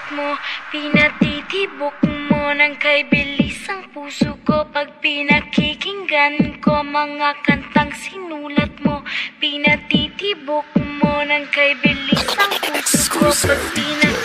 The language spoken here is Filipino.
sulat mo Pinatitibok mo ng kaibilis ang puso ko? Pag pinakikinggan ko mga kantang sinulat mo Pinatitibok mo ng kaibilis ang puso ko. Pag pinakikinggan